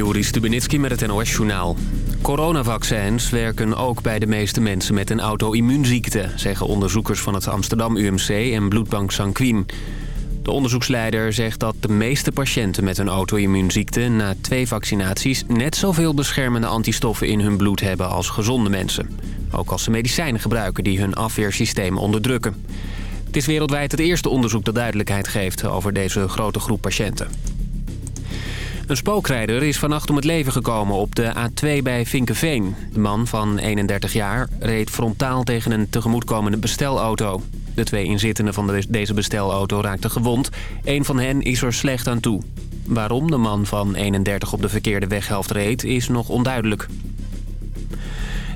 Joris Stubenitski met het NOS-journaal. Coronavaccins werken ook bij de meeste mensen met een auto-immuunziekte... zeggen onderzoekers van het Amsterdam UMC en bloedbank Sanquin. De onderzoeksleider zegt dat de meeste patiënten met een auto-immuunziekte... na twee vaccinaties net zoveel beschermende antistoffen in hun bloed hebben als gezonde mensen. Ook als ze medicijnen gebruiken die hun afweersysteem onderdrukken. Het is wereldwijd het eerste onderzoek dat duidelijkheid geeft over deze grote groep patiënten. Een spookrijder is vannacht om het leven gekomen op de A2 bij Vinkenveen. De man van 31 jaar reed frontaal tegen een tegemoetkomende bestelauto. De twee inzittenden van deze bestelauto raakten gewond. Een van hen is er slecht aan toe. Waarom de man van 31 op de verkeerde weghelft reed is nog onduidelijk.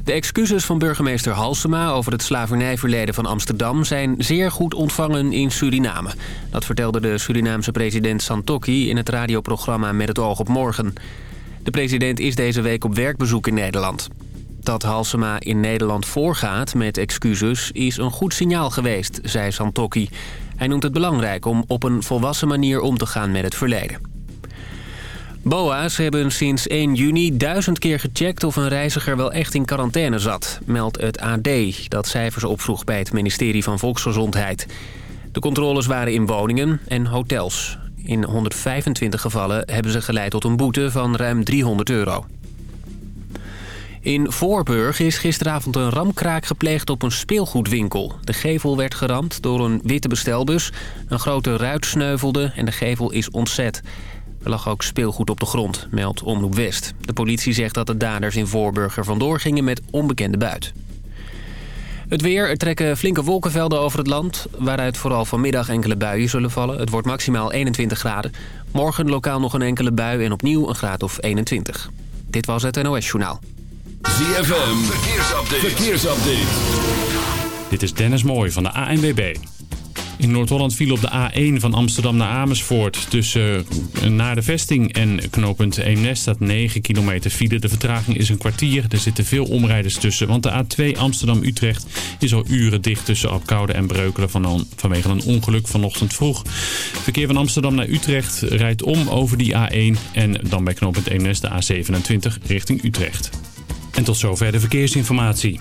De excuses van burgemeester Halsema over het slavernijverleden van Amsterdam... zijn zeer goed ontvangen in Suriname. Dat vertelde de Surinaamse president Santokki in het radioprogramma Met het oog op morgen. De president is deze week op werkbezoek in Nederland. Dat Halsema in Nederland voorgaat met excuses is een goed signaal geweest, zei Santokki. Hij noemt het belangrijk om op een volwassen manier om te gaan met het verleden. BOA's hebben sinds 1 juni duizend keer gecheckt of een reiziger wel echt in quarantaine zat, meldt het AD, dat cijfers opvroeg bij het ministerie van Volksgezondheid. De controles waren in woningen en hotels. In 125 gevallen hebben ze geleid tot een boete van ruim 300 euro. In Voorburg is gisteravond een ramkraak gepleegd op een speelgoedwinkel. De gevel werd geramd door een witte bestelbus. Een grote ruit sneuvelde en de gevel is ontzet. Er lag ook speelgoed op de grond, meldt Omroep West. De politie zegt dat de daders in Voorburg er vandoor gingen met onbekende buit. Het weer, er trekken flinke wolkenvelden over het land... waaruit vooral vanmiddag enkele buien zullen vallen. Het wordt maximaal 21 graden. Morgen lokaal nog een enkele bui en opnieuw een graad of 21. Dit was het NOS Journaal. ZFM, verkeersupdate. verkeersupdate. Dit is Dennis Mooij van de ANWB. In Noord-Holland viel op de A1 van Amsterdam naar Amersfoort. Tussen uh, naar de vesting en knooppunt Eemnes staat 9 kilometer file. De vertraging is een kwartier. Er zitten veel omrijders tussen. Want de A2 Amsterdam-Utrecht is al uren dicht tussen Apkoude en Breukelen van vanwege een ongeluk vanochtend vroeg. Verkeer van Amsterdam naar Utrecht rijdt om over die A1 en dan bij knooppunt Eemnes de A27 richting Utrecht. En tot zover de verkeersinformatie.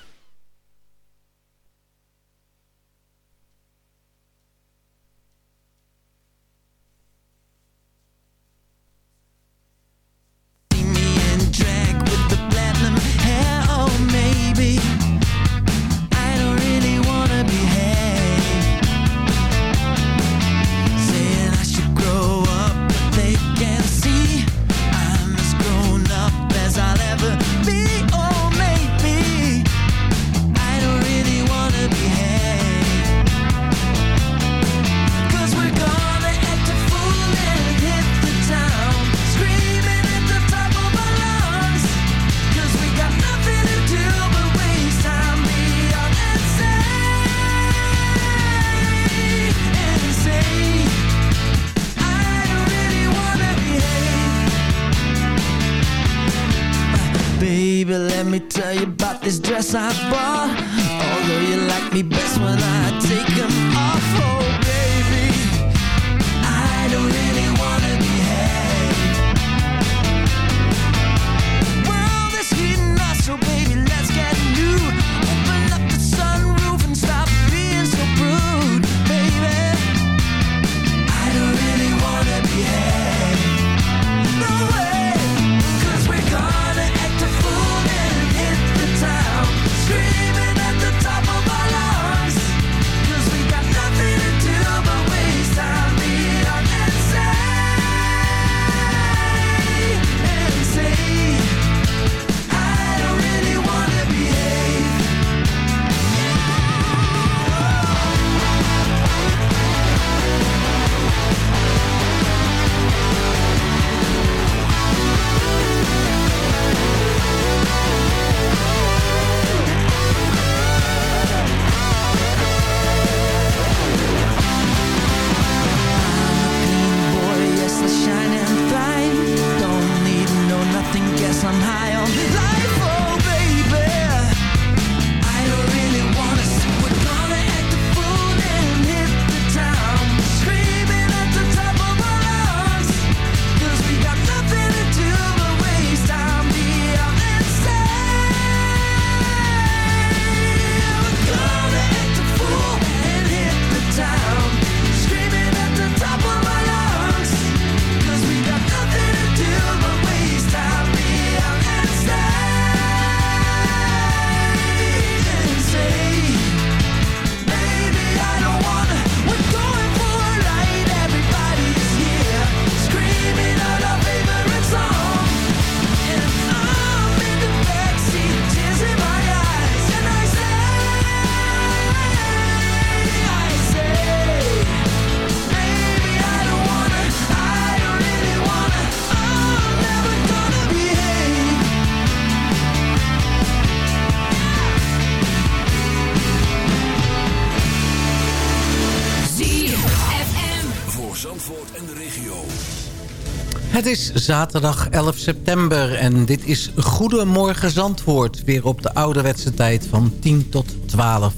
Het is zaterdag 11 september en dit is Goedemorgen Zandvoort. Weer op de ouderwetse tijd van 10 tot 12.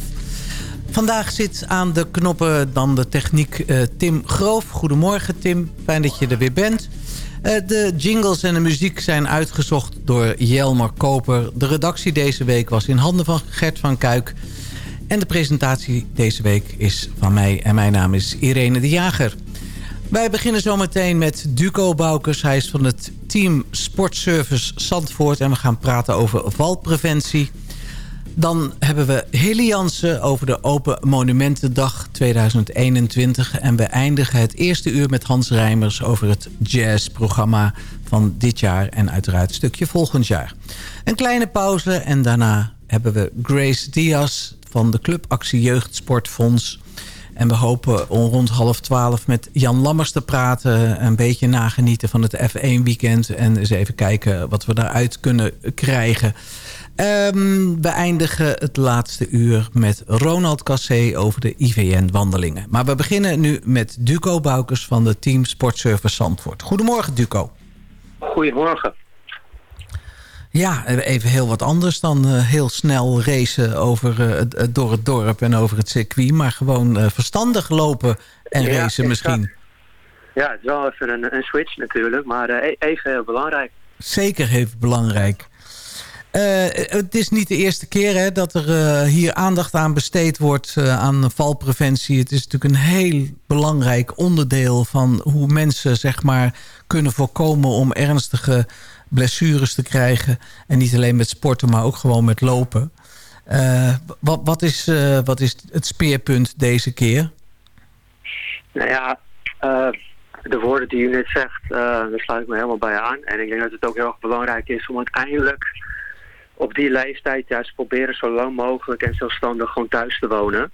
Vandaag zit aan de knoppen dan de techniek uh, Tim Groof. Goedemorgen Tim, fijn dat je er weer bent. Uh, de jingles en de muziek zijn uitgezocht door Jelmer Koper. De redactie deze week was in handen van Gert van Kuik. En de presentatie deze week is van mij en mijn naam is Irene de Jager. Wij beginnen zometeen met Duco Boukers. Hij is van het team Sportservice Zandvoort. En we gaan praten over valpreventie. Dan hebben we Hilly Jansen over de Open Monumentendag 2021. En we eindigen het eerste uur met Hans Rijmers over het jazzprogramma van dit jaar. En uiteraard een stukje volgend jaar. Een kleine pauze en daarna hebben we Grace Diaz van de Clubactie Jeugdsportfonds. En we hopen om rond half twaalf met Jan Lammers te praten. Een beetje nagenieten van het F1 weekend. En eens even kijken wat we daaruit kunnen krijgen. Um, we eindigen het laatste uur met Ronald Cassé over de IVN-wandelingen. Maar we beginnen nu met Duco Boukers van de Team Sportservice Zandvoort. Goedemorgen Duco. Goedemorgen. Ja, even heel wat anders dan uh, heel snel racen over, uh, door het dorp en over het circuit. Maar gewoon uh, verstandig lopen en ja, racen misschien. Ja, het is wel even een, een switch natuurlijk, maar e-, even heel belangrijk. Zeker even belangrijk. het is niet de eerste keer hè, dat er hier aandacht aan besteed wordt aan valpreventie. Het is natuurlijk een heel belangrijk onderdeel van hoe mensen zeg maar, kunnen voorkomen om ernstige blessures te krijgen. En niet alleen met sporten, maar ook gewoon met lopen. Uh, wat, wat, is, uh, wat is het speerpunt deze keer? Nou ja, uh, de woorden die u net zegt, daar sluit ik me helemaal bij aan. En ik denk dat het ook heel erg belangrijk is om uiteindelijk op die leeftijd juist proberen zo lang mogelijk en zelfstandig gewoon thuis te wonen.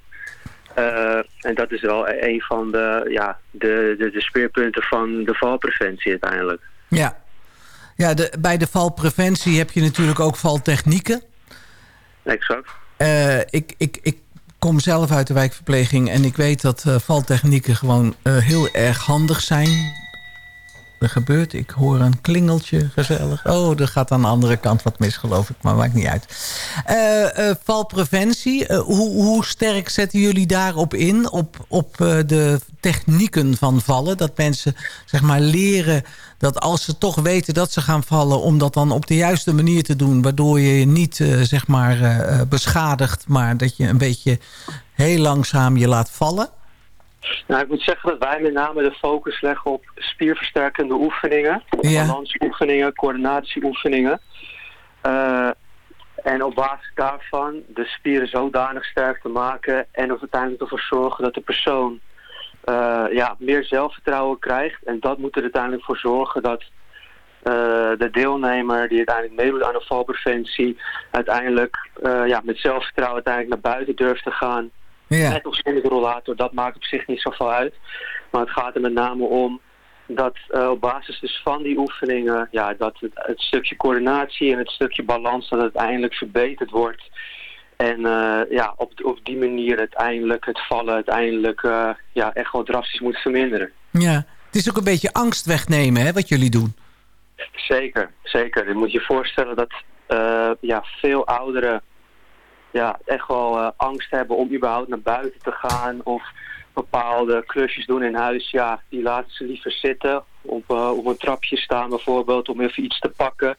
en dat is wel een van de, ja, de, de, de speerpunten van de valpreventie uiteindelijk. Ja, ja, de, bij de valpreventie heb je natuurlijk ook valtechnieken. Exact. Uh, ik, ik, ik kom zelf uit de wijkverpleging en ik weet dat uh, valtechnieken gewoon uh, heel erg handig zijn. Er gebeurt, ik hoor een klingeltje, gezellig. Oh, er gaat aan de andere kant wat mis, geloof ik, maar maakt niet uit. valpreventie, hoe, hoe sterk zetten jullie daarop in? Op, op de technieken van vallen? Dat mensen zeg maar leren dat als ze toch weten dat ze gaan vallen... om dat dan op de juiste manier te doen... waardoor je je niet zeg maar beschadigt... maar dat je een beetje heel langzaam je laat vallen? Nou, ik moet zeggen dat wij met name de focus leggen op spierversterkende oefeningen. Ja. Balansoefeningen, coördinatieoefeningen. Uh, en op basis daarvan de spieren zodanig sterk te maken... en er uiteindelijk ervoor zorgen dat de persoon uh, ja, meer zelfvertrouwen krijgt. En dat moet er uiteindelijk voor zorgen dat uh, de deelnemer die uiteindelijk meedoet aan de valpreventie... uiteindelijk ja, met zelfvertrouwen uiteindelijk naar buiten durft te gaan. Ja. Net of zonder de rollator, dat maakt op zich niet zoveel uit. Maar het gaat er met name om dat op basis dus van die oefeningen... Ja, dat het, het stukje coördinatie en het stukje balans dat uiteindelijk verbeterd wordt... En uh, ja, op, op die manier uiteindelijk het vallen uiteindelijk uh, ja, echt wel drastisch moet verminderen. Ja, het is ook een beetje angst wegnemen hè, wat jullie doen. Zeker, zeker. Je moet je voorstellen dat ja, veel ouderen ja, echt wel angst hebben om überhaupt naar buiten te gaan of bepaalde klusjes doen in huis. Ja, die laten ze liever zitten, op, op een trapje staan bijvoorbeeld om even iets te pakken.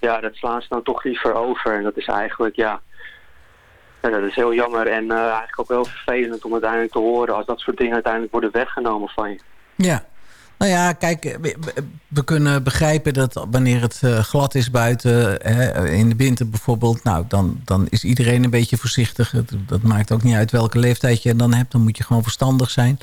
Ja, dat slaan ze dan toch liever over en dat is eigenlijk ja dat is heel jammer en uh, eigenlijk ook wel vervelend om uiteindelijk te horen als dat soort dingen uiteindelijk worden weggenomen van je. Ja, nou ja, kijk, we, kunnen begrijpen dat wanneer het uh, glad is buiten, hè, in de winter bijvoorbeeld, nou, dan, dan is iedereen een beetje voorzichtig. Dat, maakt ook niet uit welke leeftijd je dan hebt, dan moet je gewoon verstandig zijn.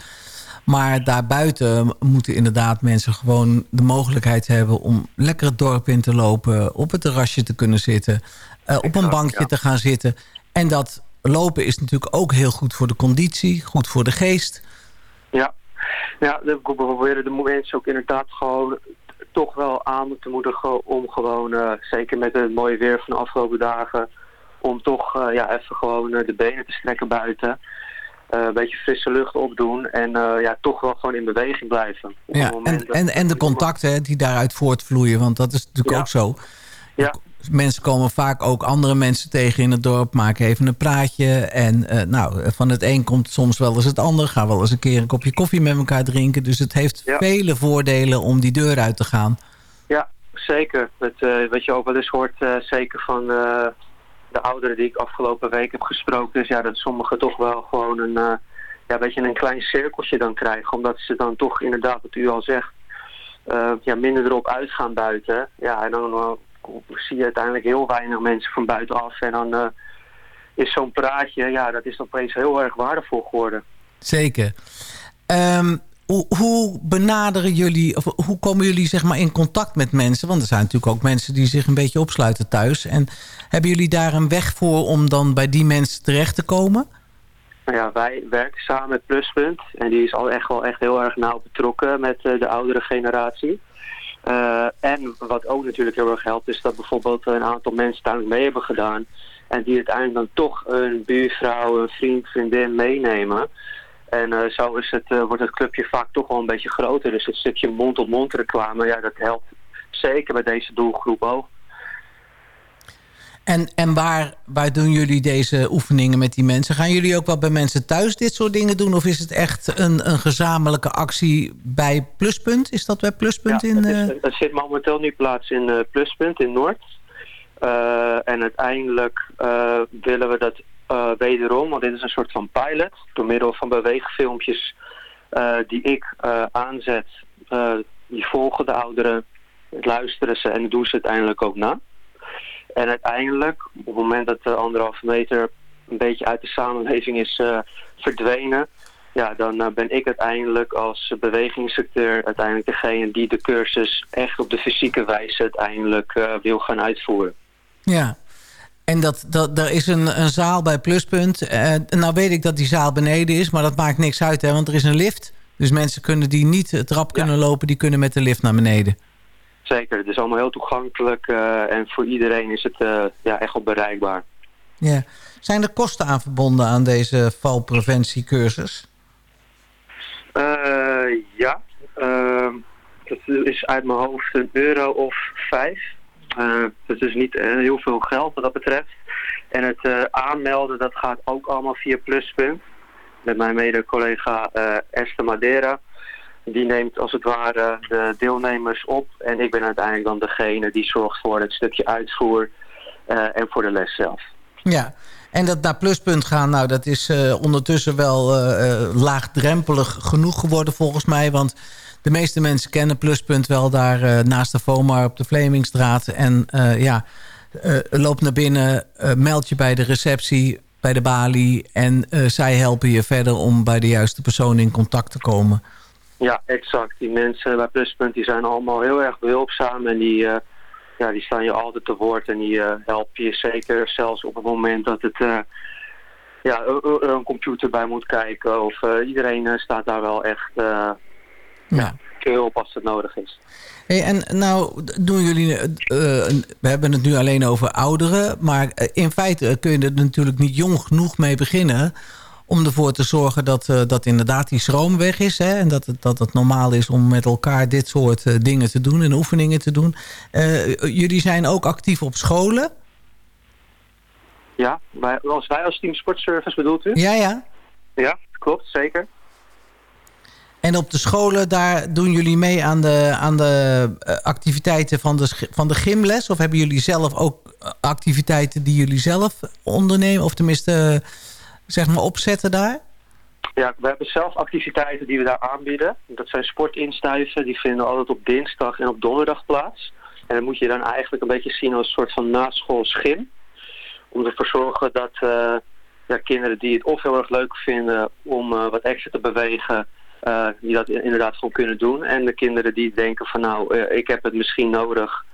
Maar daarbuiten moeten inderdaad mensen gewoon de mogelijkheid hebben om lekker het dorp in te lopen, op het terrasje te kunnen zitten, uh, op een bankje te gaan zitten. En dat lopen is natuurlijk ook heel goed voor de conditie, goed voor de geest. Ja, ja we proberen de mensen ook inderdaad gewoon toch wel aan te moedigen om gewoon, uh, zeker met het mooie weer van de afgelopen dagen, om toch uh, ja, even gewoon uh, de benen te strekken buiten. een beetje frisse lucht opdoen en ja, toch wel gewoon in beweging blijven. Ja, en, en, en de contacten die daaruit voortvloeien, want dat is natuurlijk ook zo. Ja. Mensen komen vaak ook andere mensen tegen in het dorp, maken even een praatje. En nou, van het een komt soms wel eens het ander. Ga wel eens een keer een kopje koffie met elkaar drinken. Dus het heeft vele voordelen om die deur uit te gaan. Ja, zeker. Het, wat je ook wel eens hoort, zeker van de ouderen die ik afgelopen week heb gesproken, is ja, dat sommigen toch wel gewoon een, ja, beetje een klein cirkeltje dan krijgen. Omdat ze dan toch inderdaad, wat u al zegt, ja, minder erop uitgaan buiten. Ja, en dan zie je uiteindelijk heel weinig mensen van buitenaf. En dan is zo'n praatje, ja, dat is opeens heel erg waardevol geworden. Zeker. Um, hoe, hoe, benaderen jullie, of hoe komen jullie zeg maar in contact met mensen? Want er zijn natuurlijk ook mensen die zich een beetje opsluiten thuis. En hebben jullie daar een weg voor om dan bij die mensen terecht te komen? Nou ja, wij werken samen met Pluspunt. En die is al echt wel echt heel erg nauw betrokken met uh, de oudere generatie. Uh, en wat ook natuurlijk heel erg helpt is dat bijvoorbeeld een aantal mensen uiteindelijk mee hebben gedaan. En die uiteindelijk dan toch een buurvrouw, een vriend, vriendin meenemen. En uh, zo is het, uh, wordt het clubje vaak toch wel een beetje groter. Dus het stukje mond-op-mond -mond reclame, ja, dat helpt zeker bij deze doelgroep ook. En, en waar, waar doen jullie deze oefeningen met die mensen? Gaan jullie ook wel bij mensen thuis dit soort dingen doen? Of is het echt een, een gezamenlijke actie bij Pluspunt? Is dat bij Pluspunt ja, in... Het, is, het zit momenteel nu plaats in uh, Pluspunt in Noord. Uh, en uiteindelijk uh, willen we dat wederom, want dit is een soort van pilot, door middel van beweegfilmpjes die ik aanzet, die volgen de ouderen, luisteren ze en doen ze uiteindelijk ook na. En uiteindelijk, op het moment dat de anderhalve meter een beetje uit de samenleving is verdwenen, ja, dan ben ik uiteindelijk als bewegingsinstructeur uiteindelijk degene die de cursus echt op de fysieke wijze uiteindelijk wil gaan uitvoeren. Ja, en dat, dat, er is een, een zaal bij Pluspunt. Nou weet ik dat die zaal beneden is, maar dat maakt niks uit, hè, want er is een lift. Dus mensen kunnen die niet het trap kunnen lopen, die kunnen met de lift naar beneden. Zeker, het is allemaal heel toegankelijk uh, en voor iedereen is het uh, ja, echt wel bereikbaar. Ja. Zijn er kosten aan verbonden aan deze valpreventiecursus? ja, dat is uit mijn hoofd een euro of vijf. Uh, het is niet uh, heel veel geld wat dat betreft. En het uh, aanmelden, dat gaat ook allemaal via Pluspunt. Met mijn mede-collega Esther Madeira. Die neemt als het ware de deelnemers op. En ik ben uiteindelijk dan degene die zorgt voor het stukje uitvoer en voor de les zelf. Ja, en dat naar Pluspunt gaan, nou dat is ondertussen wel laagdrempelig genoeg geworden volgens mij. Want de meeste mensen kennen Pluspunt wel daar naast de FOMAR op de Vlemingstraat. En ja, loop naar binnen, meld je bij de receptie, bij de balie. En zij helpen je verder om bij de juiste persoon in contact te komen. Ja, exact. Die mensen bij Pluspunt die zijn allemaal heel erg behulpzaam. En die, ja, die staan je altijd te woord. En die helpen je zeker zelfs op het moment dat het ja, een computer bij moet kijken. Of iedereen staat daar wel echt ja. hulp als het nodig is. Hey, en nou doen jullie, we hebben het nu alleen over ouderen, maar eh, in feite kun je er natuurlijk niet jong genoeg mee beginnen om ervoor te zorgen dat, uh, dat inderdaad die schroom weg is. Hè, en dat het, dat het normaal is om met elkaar dit soort uh, dingen te doen en oefeningen te doen. jullie zijn ook actief op scholen? Ja, wij, als wij als Team Sportservice bedoelt u? Ja, ja. Ja, klopt, zeker. En op de scholen, daar doen jullie mee aan de, aan de eh, activiteiten van de, van de gymles? Of hebben jullie zelf ook eh, activiteiten die jullie zelf ondernemen? Of tenminste, eh, zeg maar, opzetten daar? Ja, we hebben zelf activiteiten die we daar aanbieden. Dat zijn sportinstuiven, die vinden altijd op dinsdag en op donderdag plaats. En dan moet je dan eigenlijk een beetje zien als een soort van naschoolsgym. Om ervoor te zorgen dat uh, ja, kinderen die het of heel erg leuk vinden om uh, wat extra te bewegen uh, die dat inderdaad gewoon kunnen doen. En de kinderen die denken van nou, ik heb het misschien nodig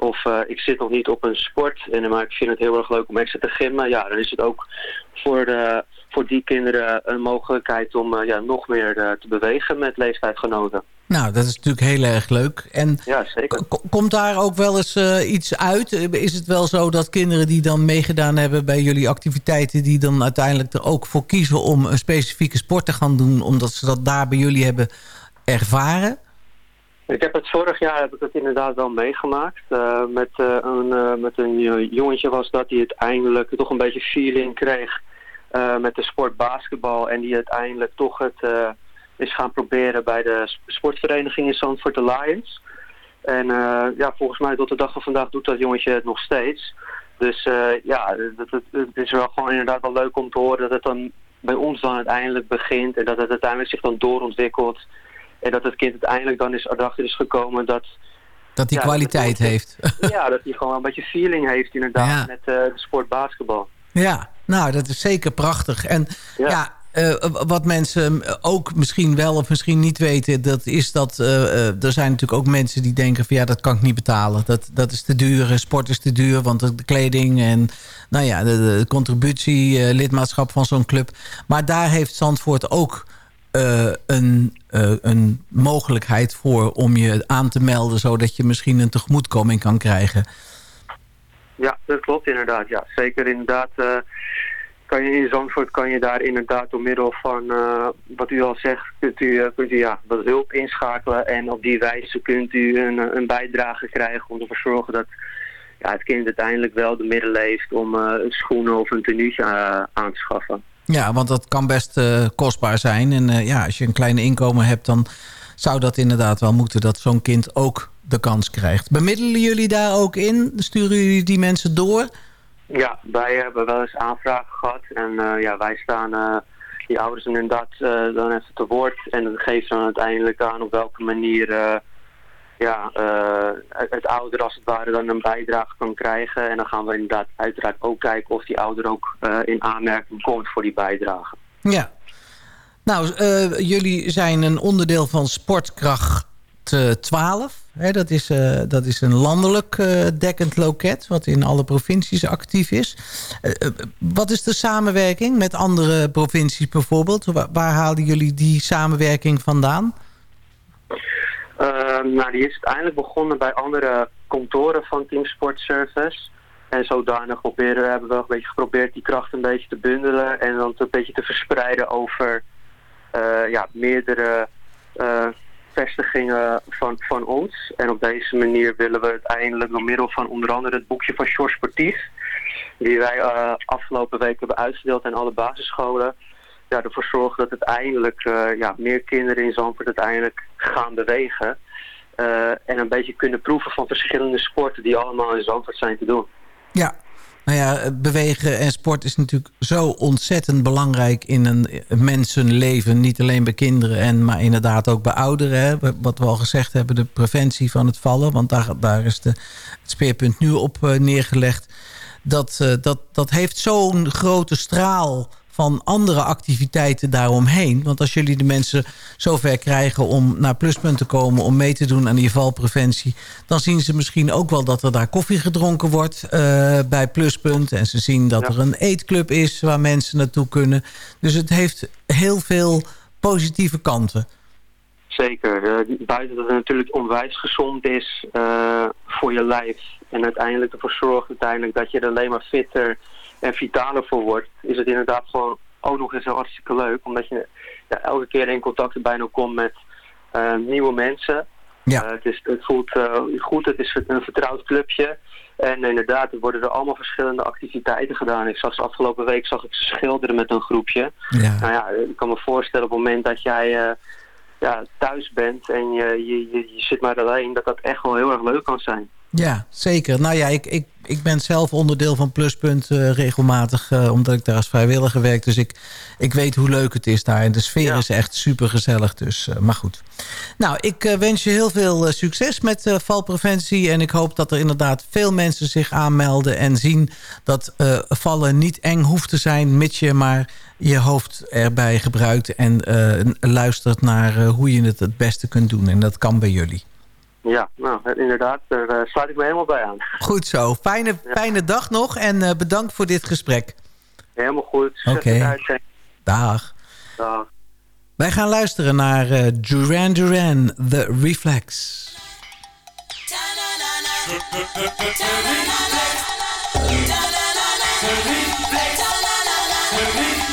Of ik zit nog niet op een sport, en, maar ik vind het heel erg leuk om extra te gymmen. Ja, dan is het ook voor, de, voor die kinderen een mogelijkheid om ja, nog meer te bewegen met leeftijdgenoten. Nou, dat is natuurlijk heel erg leuk. En ja, zeker. Komt daar ook wel eens iets uit? Is het wel zo dat kinderen die dan meegedaan hebben bij jullie activiteiten... die dan uiteindelijk er ook voor kiezen om een specifieke sport te gaan doen... omdat ze dat daar bij jullie hebben ervaren? Ik heb het vorig jaar heb ik het inderdaad wel meegemaakt. Uh, met, uh, een, met een jongetje was dat hij uiteindelijk toch een beetje feeling kreeg... met de sport basketbal en die uiteindelijk toch het is gaan proberen bij de sportvereniging in Zandvoort Alliance. En uh, ja, volgens mij tot de dag van vandaag doet dat jongetje het nog steeds. Dus ja, het, het, is wel gewoon inderdaad wel leuk om te horen dat het dan bij ons dan uiteindelijk begint. En dat het uiteindelijk zich dan doorontwikkelt. En dat het kind uiteindelijk dan is erachter is gekomen dat... Dat hij kwaliteit heeft. Ja, dat hij gewoon een beetje feeling heeft inderdaad met uh, de sport basketbal. Ja, nou dat is zeker prachtig. En ja uh, wat mensen ook misschien wel of misschien niet weten... dat is dat uh, er zijn natuurlijk ook mensen die denken... van ja, dat kan ik niet betalen. Dat, dat is te duur, sport is te duur, want de kleding... en nou ja, de, de contributie, lidmaatschap van zo'n club. Maar daar heeft Zandvoort ook een, een mogelijkheid voor... om je aan te melden, zodat je misschien een tegemoetkoming kan krijgen. Ja, dat klopt inderdaad. Ja, zeker inderdaad kan je in Zandvoort kan je daar inderdaad door middel van, wat u al zegt, kunt u, eh, kunt u ja, wat hulp inschakelen. En op die wijze kunt u een, een bijdrage krijgen om ervoor te zorgen dat ja, het kind uiteindelijk wel de middelen heeft om schoenen of een tenuutje aan te schaffen. Ja, want dat kan best kostbaar zijn. En ja, als je een kleine inkomen hebt, dan zou dat inderdaad wel moeten dat zo'n kind ook de kans krijgt. Bemiddelen jullie daar ook in? Sturen jullie die mensen door? Ja, wij hebben wel eens aanvragen gehad. En uh, ja, wij staan die ouders inderdaad dan even te woord. En dat geeft dan uiteindelijk aan op welke manier ja, het ouder als het ware dan een bijdrage kan krijgen. En dan gaan we inderdaad uiteraard ook kijken of die ouder ook in aanmerking komt voor die bijdrage. Ja. Nou, jullie zijn een onderdeel van Sportkracht 12. Hè, dat, is, dat is een landelijk dekkend loket... wat in alle provincies actief is. Wat is de samenwerking met andere provincies bijvoorbeeld? Waar, waar haalden jullie die samenwerking vandaan? Nou, die is uiteindelijk begonnen bij andere kantoren van Team Sport Service... En zodanig proberen, hebben we een beetje geprobeerd die kracht een beetje te bundelen en dan een beetje te verspreiden over ja, meerdere vestigingen van, van ons. En op deze manier willen we uiteindelijk door middel van onder andere het boekje van Short Sportief... die wij uh, afgelopen week hebben uitgedeeld aan alle basisscholen... Ja, ervoor zorgen dat uiteindelijk uh, ja, meer kinderen in Zandvoort uiteindelijk gaan bewegen... Uh, en een beetje kunnen proeven van verschillende sporten die allemaal in Zandvoort zijn te doen. Ja, nou ja, bewegen en sport is natuurlijk zo ontzettend belangrijk in een mensenleven. Niet alleen bij kinderen, en, maar inderdaad ook bij ouderen. Wat we al gezegd hebben, de preventie van het vallen. Want daar, daar is de, het speerpunt nu op uh, neergelegd. Dat, dat, dat heeft zo'n grote straal van andere activiteiten daaromheen. Want als jullie de mensen zover krijgen om naar Pluspunt te komen... om mee te doen aan die valpreventie... dan zien ze misschien ook wel dat er daar koffie gedronken wordt uh, bij Pluspunt. En ze zien dat er een eetclub is waar mensen naartoe kunnen. Dus het heeft heel veel positieve kanten. Zeker. Uh, buiten dat het natuurlijk onwijs gezond is uh, voor je lijf. En uiteindelijk ervoor zorgt uiteindelijk dat je er alleen maar fitter en vitaler voor wordt, is het inderdaad gewoon ook nog eens hartstikke leuk. Omdat je ja, elke keer in contact bijna komt met uh, nieuwe mensen. Ja. Uh, het, is, het voelt uh, goed, het is een vertrouwd clubje. En inderdaad, er worden er allemaal verschillende activiteiten gedaan. Ik zag ze afgelopen week zag ik ze schilderen met een groepje. Ja. Nou ja, ik kan me voorstellen op het moment dat jij ja, thuis bent en je, je, je, je zit maar alleen, dat dat echt wel heel erg leuk kan zijn. Ja, zeker. Nou ja, ik, ik, ik ben zelf onderdeel van Pluspunt uh, regelmatig... Uh, omdat ik daar als vrijwilliger werk. Dus ik, ik weet hoe leuk het is daar. En de sfeer is echt super gezellig. Dus, uh, maar goed. Nou, ik wens je heel veel succes met valpreventie. En ik hoop dat er inderdaad veel mensen zich aanmelden... en zien dat vallen niet eng hoeft te zijn... mits je maar je hoofd erbij gebruikt... en luistert naar hoe je het het beste kunt doen. En dat kan bij jullie. Ja, nou, inderdaad, daar uh, sluit ik me helemaal bij aan. Goed zo. Fijne, fijne dag nog en bedankt voor dit gesprek. Helemaal goed. Oké. Okay. Dag. Dag. Wij gaan luisteren naar Duran Duran, The Reflex. Duran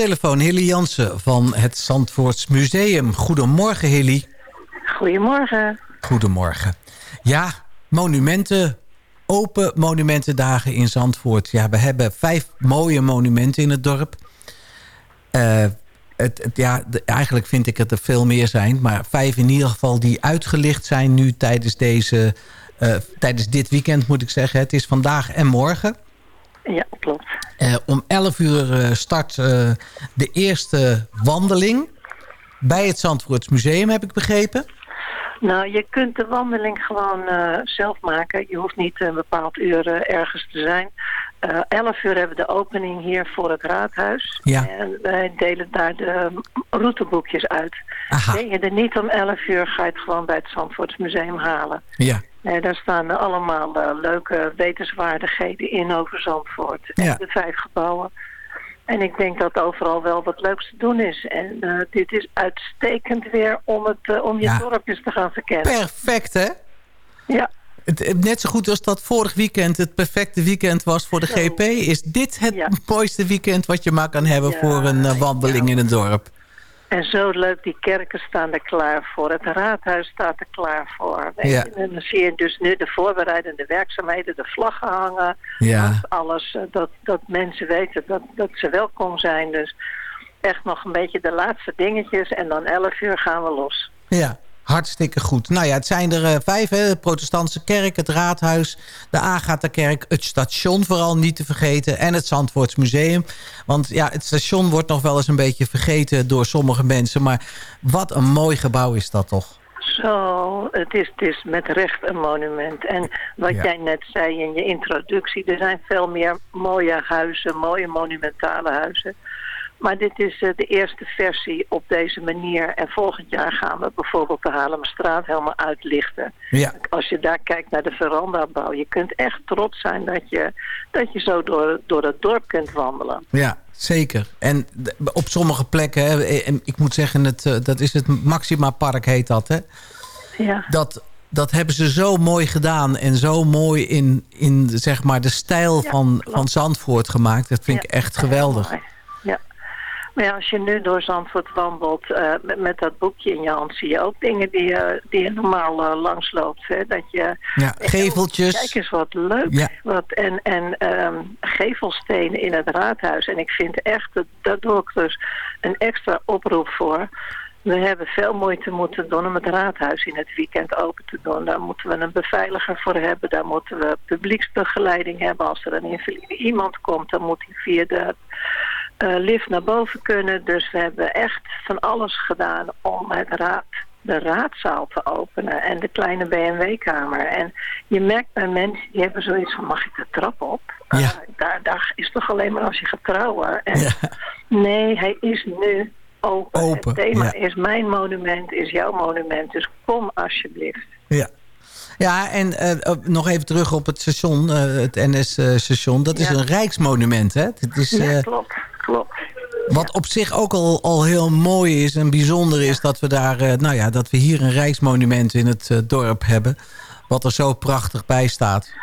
telefoon Hilly Jansen van het Zandvoorts Museum. Goedemorgen Hilly. Goedemorgen. Goedemorgen. Ja, monumenten, open monumentendagen in Zandvoort. Ja, we hebben vijf mooie monumenten in het dorp. Uh, het, ja, eigenlijk vind ik het er veel meer zijn. Maar vijf in ieder geval die uitgelicht zijn nu tijdens deze tijdens dit weekend moet ik zeggen. Het is vandaag en morgen. Ja, klopt. om 11 uur start de eerste wandeling bij het Zandvoorts Museum, heb ik begrepen. Nou, je kunt de wandeling gewoon uh, zelf maken. Je hoeft niet een bepaald uur ergens te zijn. Uh, eh, 11 uur hebben we de opening hier voor het raadhuis. Ja. En wij delen daar de routeboekjes uit. Aha. Ben je er niet om 11 uur, ga je het gewoon bij het Zandvoorts Museum halen. Ja. En daar staan allemaal leuke wetenswaardigheden in over Zandvoort. En de vijf gebouwen. En ik denk dat overal wel wat leuks te doen is. En uh, dit is uitstekend weer om, het, om je ja. dorpjes te gaan verkennen. Perfect, hè? Ja. Het, net zo goed als dat vorig weekend het perfecte weekend was voor de GP... is dit het ja. mooiste weekend wat je maar kan hebben voor een wandeling in een dorp. En zo leuk, die kerken staan er klaar voor. Het raadhuis staat er klaar voor. Ja. En dan zie je dus nu de voorbereidende werkzaamheden, de vlaggen hangen. Ja. Alles, eh, dat, dat mensen weten dat, dat ze welkom zijn. Dus echt nog een beetje de laatste dingetjes. En dan 11 uur gaan we los. Ja, Hartstikke goed. Nou ja, het zijn er uh, vijf. Hè? De protestantse kerk, het raadhuis, de Agatha-kerk... het station vooral niet te vergeten en het Zandvoortsmuseum. Want ja, het station wordt nog wel eens een beetje vergeten door sommige mensen. Maar wat een mooi gebouw is dat toch? Zo, het is, het is met recht een monument. En wat jij net zei in je introductie... er zijn veel meer mooie huizen, mooie monumentale huizen... Maar dit is uh, de eerste versie op deze manier. En volgend jaar gaan we bijvoorbeeld de Haarlemmerstraat helemaal uitlichten. Ja. Als je daar kijkt naar de verandabouw. Je kunt echt trots zijn dat je, dat je zo door, door het dorp kunt wandelen. Ja, zeker. En op sommige plekken, hè, ik moet zeggen, het, eh, dat is het Maxima Park heet dat, hè? Ja. Dat, dat hebben ze zo mooi gedaan en zo mooi in, in zeg maar, de stijl van, van Zandvoort gemaakt. Dat vind ik echt geweldig. Maar ja, als je nu door Zandvoort wandelt uh, met, met, dat boekje in je hand... zie je ook dingen die, uh, die je normaal uh, langsloopt. Hè? Dat je, ja, geveltjes. Kijk eens wat leuk. Ja. Wat, en en um, gevelstenen in het raadhuis. En ik vind echt, dat, daar doe ik dus een extra oproep voor... We hebben veel moeite moeten doen om het raadhuis in het weekend open te doen. Daar moeten we een beveiliger voor hebben. Daar moeten we publieksbegeleiding hebben. Als er een invalide iemand komt, dan moet hij via de uh, lift naar boven kunnen. Dus we hebben echt van alles gedaan om het raad, de raadzaal te openen en de kleine BMW-kamer. En je merkt bij mensen die hebben zoiets van, mag ik de trap op? Ja. Uh, daar, daar is toch alleen maar als je gaat trouwen. En ja. Nee, hij is nu open. open het thema is mijn monument, is jouw monument. Dus kom alsjeblieft. Ja. Ja, en uh, nog even terug op het station, uh, het NS-station. Dat is een rijksmonument, hè? Het is, ja, klopt klopt. Wat op zich ook al, al heel mooi is en bijzonder is... dat we, daar, uh, nou ja, dat we hier een rijksmonument in het uh, dorp hebben... wat er zo prachtig bij staat.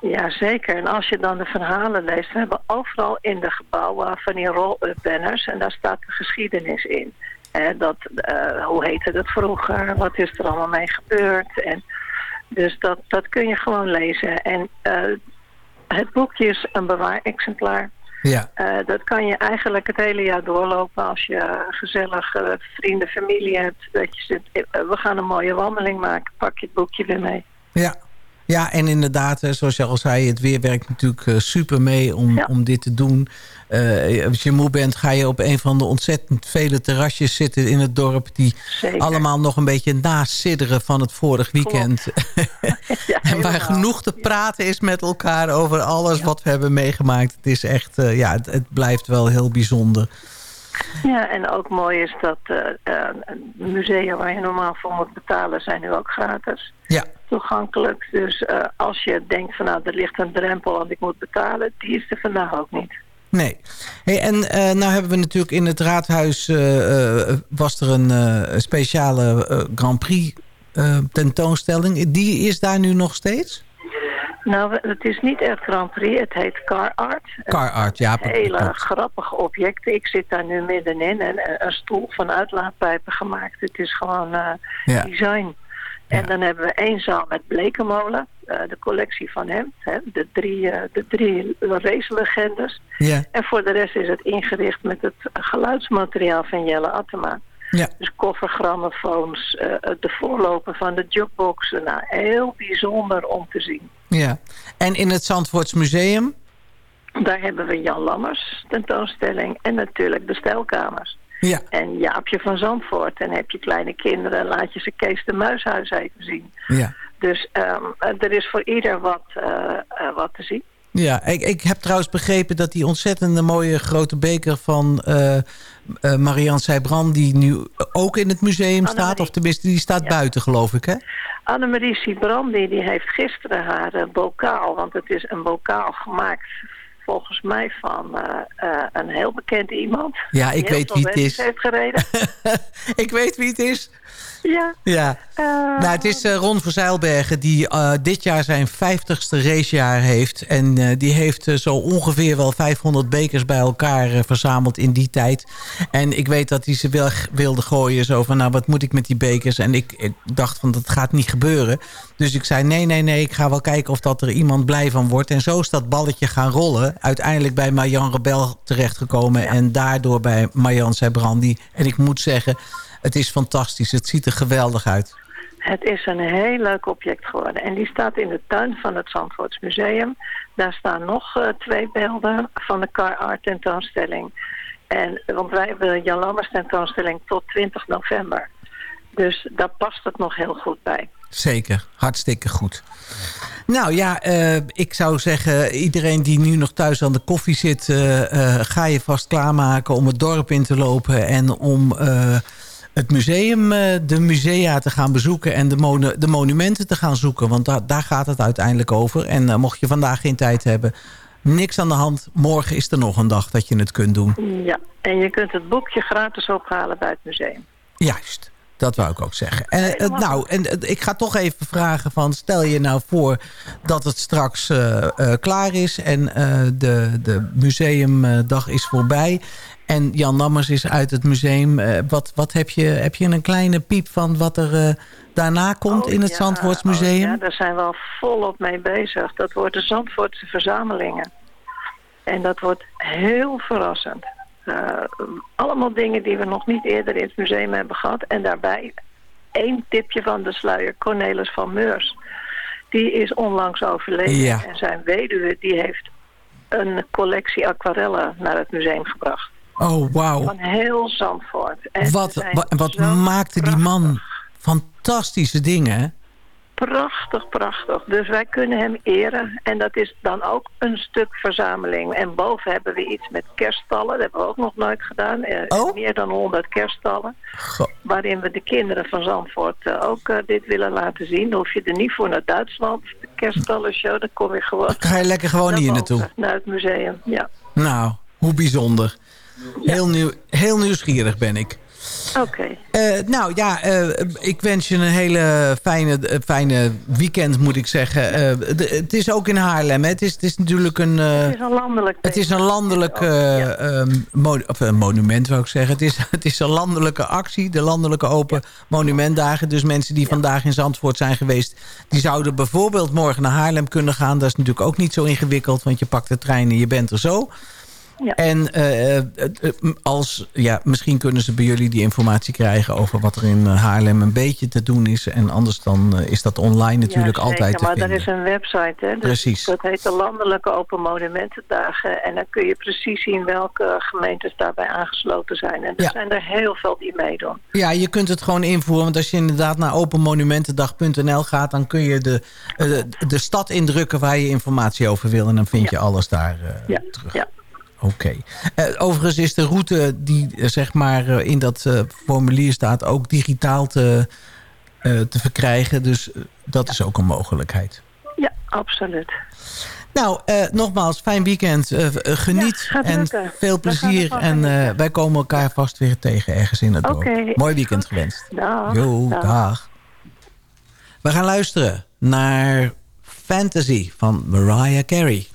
Ja, zeker. En als je dan de verhalen leest... we hebben overal in de gebouwen van die roll-up banners... en daar staat de geschiedenis in. En dat, uh, hoe heette dat vroeger? Wat is er allemaal mee gebeurd? En dus dat, dat kun je gewoon lezen. En het boekje is een bewaar-exemplaar. Ja. Uh, dat kan je eigenlijk het hele jaar doorlopen als je gezellig uh, vrienden, familie hebt. Dat je zit, uh, we gaan een mooie wandeling maken, pak je het boekje weer mee. Ja, ja, en inderdaad, zoals je al zei, het weer werkt natuurlijk eh, super mee om, om dit te doen. Uh, als je moe bent, ga je op een van de ontzettend vele terrasjes zitten in het dorp... die allemaal nog een beetje nasidderen van het vorig weekend. en waar genoeg te praten is met elkaar over alles wat we hebben meegemaakt. Het is echt, uh, ja, het, het blijft wel heel bijzonder. Ja, en ook mooi is dat uh, musea waar je normaal voor moet betalen... zijn nu ook gratis ja. toegankelijk. Dus uh, als je denkt van nou, er ligt een drempel en ik moet betalen... die is er vandaag ook niet. Nee. Hey, en uh, nou hebben we natuurlijk in het raadhuis... was er een speciale Grand Prix tentoonstelling. Die is daar nu nog steeds? Nou, het is niet echt Grand Prix, het heet Car Art. Car Art, ja. Hele grappige objecten. Ik zit daar nu middenin en een stoel van uitlaatpijpen gemaakt. Het is gewoon uh, design. En dan hebben we één zaal met Blekenmolen, uh, de collectie van hem. Hè, de drie, uh, de drie racelegendes. Ja. En voor de rest is het ingericht met het geluidsmateriaal van Jelle Attema. Ja. Dus koffergrammofoons, de voorloper van de jukeboxen. Nou, heel bijzonder om te zien. Ja. En in het Zandvoorts Museum? Daar hebben we Jan Lammers tentoonstelling en natuurlijk de stelkamers. Ja. En Jaapje van Zandvoort. En heb je kleine kinderen, laat je ze Kees de Muishuis even zien. Ja. Dus um, er is voor ieder wat, uh, uh, wat te zien. Ja, ik, ik heb trouwens begrepen dat die ontzettende mooie grote beker van uh, uh, Marianne Seybrand... die nu ook in het museum staat, of tenminste die staat ja. buiten geloof ik, hè? Annemarie Sibrandi die heeft gisteren haar uh, bokaal... want het is een bokaal gemaakt volgens mij van uh, een heel bekend iemand. Ja, ik weet wie het is. Heeft gereden. ik weet wie het is. Ja. ja. Uh, nou, het is Ron Verzeilbergen die uh, dit jaar zijn 50ste racejaar heeft. En die heeft zo ongeveer wel 500 bekers bij elkaar verzameld in die tijd. En ik weet dat hij ze weg wilde gooien. Zo van, nou, wat moet ik met die bekers? En ik, ik, dacht van, dat gaat niet gebeuren. Dus ik zei, nee, nee, nee, ik ga wel kijken of dat er iemand blij van wordt. En zo is dat balletje gaan rollen. Uiteindelijk bij Marjan Rebel terechtgekomen. Ja. En daardoor bij Marjan Sebrandi. En ik moet zeggen... Het is fantastisch. Het ziet er geweldig uit. Het is een heel leuk object geworden. En die staat in de tuin van het Zandvoorts Museum. Daar staan nog uh, twee beelden van de Car Art tentoonstelling. En, want wij hebben Jan Lammers tentoonstelling tot 20 november. Dus daar past het nog heel goed bij. Zeker, hartstikke goed. Nou ja, uh, ik zou zeggen, iedereen die nu nog thuis aan de koffie zit... Uh, uh, ga je vast klaarmaken om het dorp in te lopen en om het museum, de musea te gaan bezoeken... en de, de monumenten te gaan zoeken. Want da daar gaat het uiteindelijk over. En mocht je vandaag geen tijd hebben, niks aan de hand. Morgen is er nog een dag dat je het kunt doen. Ja, en je kunt het boekje gratis ophalen bij het museum. Juist. Dat wou ik ook zeggen. En, uh, nou, en uh, ik ga toch even vragen van... stel je nou voor dat het straks uh, klaar is... en de, de museumdag is voorbij... en Jan Lammers is uit het museum. wat wat heb, je, heb je een kleine piep van wat er daarna komt oh, in het ja, Zandvoortsmuseum? Oh, ja, daar zijn we al volop mee bezig. Dat wordt de Zandvoortse verzamelingen. En dat wordt heel verrassend. Uh, allemaal dingen die we nog niet eerder in het museum hebben gehad. En daarbij één tipje van de sluier, Cornelis van Meurs. Die is onlangs overleden. Ja. En zijn weduwe die heeft een collectie aquarellen naar het museum gebracht. Oh, wauw. Van heel Zandvoort. En wat wat, wat maakte die man fantastische dingen? Prachtig, prachtig. Dus wij kunnen hem eren. En dat is dan ook een stuk verzameling. En boven hebben we iets met kerststallen. Dat hebben we ook nog nooit gedaan. Oh? Meer dan 100 kerststallen. Goh. Waarin we de kinderen van Zandvoort uh, ook uh, dit willen laten zien. Dan hoef je er niet voor naar Duitsland. De kerststallen-show, dan kom je gewoon... Ga je lekker gewoon hier naartoe? Naar het museum, ja. Nou, hoe bijzonder. Heel, nieuw, heel nieuwsgierig ben ik. Oké. Okay. Uh, nou ja, uh, ik wens je een hele fijne, uh, fijne weekend, moet ik zeggen. Het is ook in Haarlem, hè? Het, is, het is natuurlijk een... het is een landelijk... Het is een landelijk of, een monument, zou ik zeggen. Het is, het is een landelijke actie, de landelijke open ja. monumentdagen. Dus mensen die ja. vandaag in Zandvoort zijn geweest... die zouden bijvoorbeeld morgen naar Haarlem kunnen gaan. Dat is natuurlijk ook niet zo ingewikkeld, want je pakt de trein en je bent er zo... Ja. En uh, als, ja, misschien kunnen ze bij jullie die informatie krijgen... over wat er in Haarlem een beetje te doen is. En anders dan is dat online natuurlijk ja, altijd te maar vinden. er is een website, hè? Dus Precies. Dat heet de Landelijke Open Monumentendagen. En dan kun je precies zien welke gemeentes daarbij aangesloten zijn. En er Ja. zijn er heel veel die meedoen. Ja, je kunt het gewoon invoeren. Want als je inderdaad naar openmonumentendag.nl gaat... dan kun je de, de, de stad indrukken waar je informatie over wil. En dan vind je alles daar uh, Ja, terug. ja. Oké. Okay. Uh, overigens is de route die uh, zeg maar uh, in dat formulier staat... ook digitaal te, te verkrijgen. Dus dat is ook een mogelijkheid. Ja, absoluut. Nou, nogmaals, fijn weekend. geniet Ja, en veel plezier. En wij komen elkaar vast weer tegen ergens in het dorp. Mooi weekend gewenst. Dag. Jo, Dag. dag. We gaan luisteren naar Fantasy van Mariah Carey.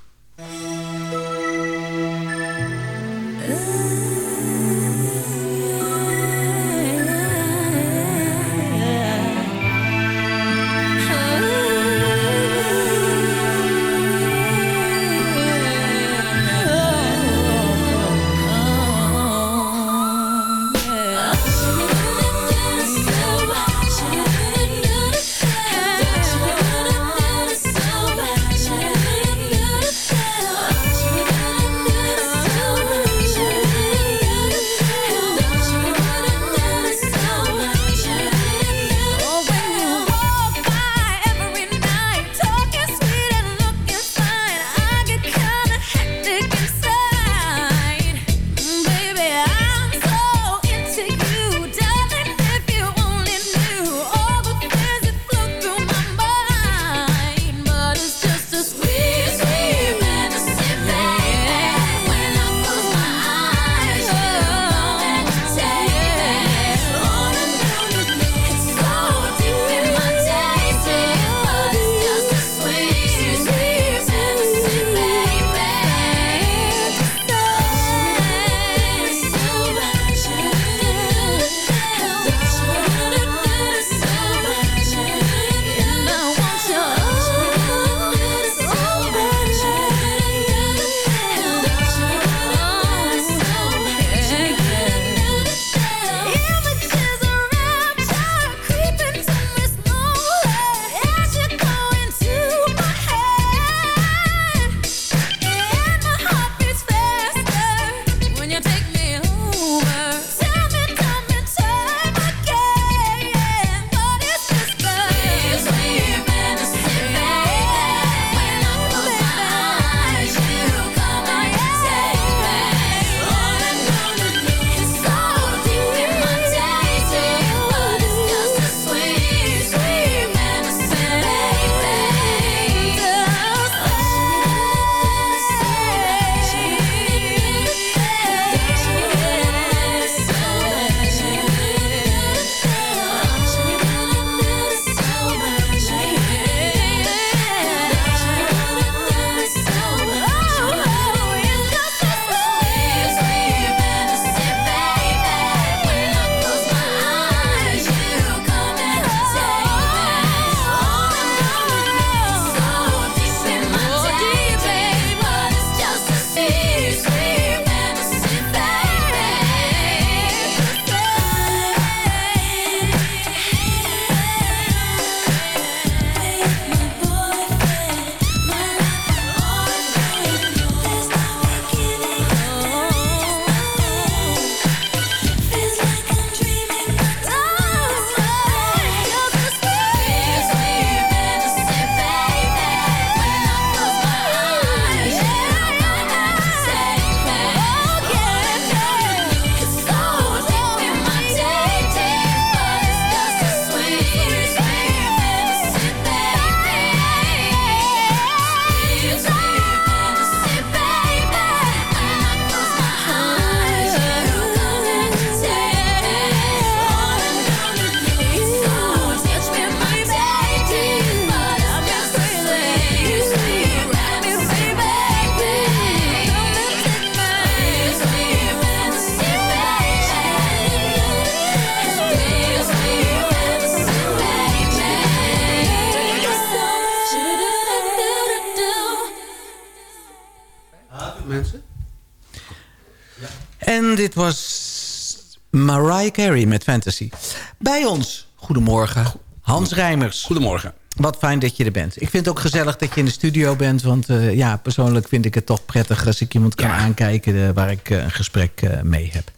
Dit was Mariah Carey met Fantasy. Bij ons, goedemorgen, Hans Rijmers. Goedemorgen. Wat fijn dat je er bent. Ik vind het ook gezellig dat je in de studio bent. Want uh, ja, persoonlijk vind ik het toch prettig als ik iemand kan ja. aankijken... Uh, waar ik uh, een gesprek mee heb.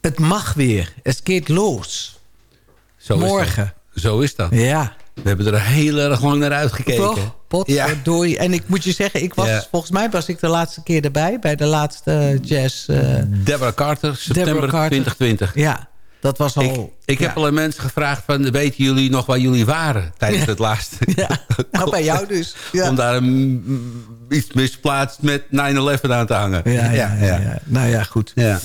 Het mag weer. Het gaat los. Zo Morgen. Is Zo is dat. Ja. We hebben er heel erg lang naar uitgekeken. Toch? Potverdorie. Ja. En ik moet je zeggen, ik was, ja. volgens mij was ik de laatste keer erbij... bij de laatste jazz... Deborah Carter, september Deborah Carter. 2020. Ja, dat was al... Ik, ik ja. heb al mensen gevraagd van... weten jullie nog waar jullie waren tijdens het laatste? Ja, nou bij jou dus. Ja. Om daar een, iets misplaatst met 9-11 aan te hangen. Ja, ja, ja, Nou ja, goed. Ja.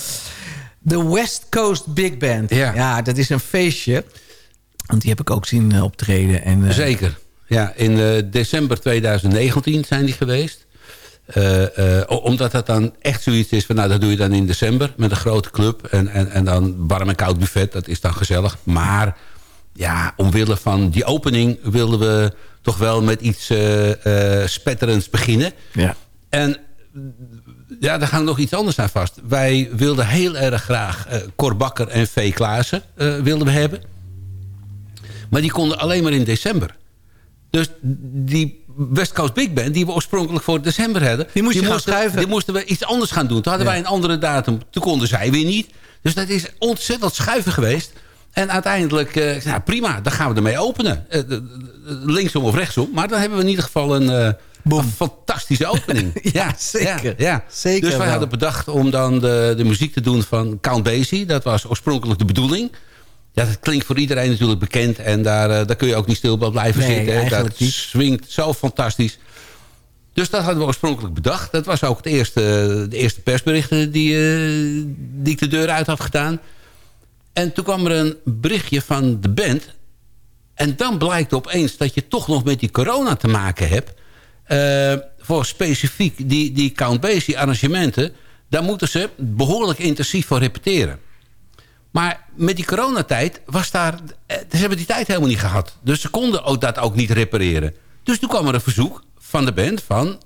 De West Coast Big Band. Ja. ja, dat is een feestje. Want die heb ik ook zien optreden. En, uh, Zeker. Ja, in uh, december 2019 zijn die geweest. Uh, uh, omdat dat dan echt zoiets is van... nou, dat doe je dan in december met een grote club. En, en, en dan warm en koud buffet, dat is dan gezellig. Maar ja, omwille van die opening... wilden we toch wel met iets spetterends beginnen. Ja. En ja, daar hangt nog iets anders aan vast. Wij wilden heel erg graag Cor Bakker en V. Klaassen wilden we hebben. Maar die konden alleen maar in december. Dus die West Coast Big Band, die we oorspronkelijk voor december hadden... Die, moest die, gaan moesten, schuiven. die moesten we iets anders gaan doen. Toen hadden ja. wij een andere datum. Toen konden zij weer niet. Dus dat is ontzettend schuiven geweest. En uiteindelijk, uh, nou prima, dan gaan we ermee openen. Uh, linksom of rechtsom. Maar dan hebben we in ieder geval een, uh, een fantastische opening. ja, ja, zeker. Ja, ja. zeker dus wij wel. hadden bedacht om dan de, de muziek te doen van Count Basie. Dat was oorspronkelijk de bedoeling. Ja, dat klinkt voor iedereen natuurlijk bekend. En daar, uh, daar kun je ook niet stil bij blijven nee, zitten. Dat niet. swingt zo fantastisch. Dus dat hadden we oorspronkelijk bedacht. Dat was ook het eerste, de eerste persberichten die, uh, die ik de deur uit had gedaan. En toen kwam er een berichtje van de band. En dan blijkt opeens dat je toch nog met die corona te maken hebt. Uh, voor specifiek die, die Count Basie arrangementen... daar moeten ze behoorlijk intensief voor repeteren. Maar met die coronatijd was daar... Ze hebben die tijd helemaal niet gehad. Dus ze konden ook dat ook niet repareren. Dus toen kwam er een verzoek van de band van...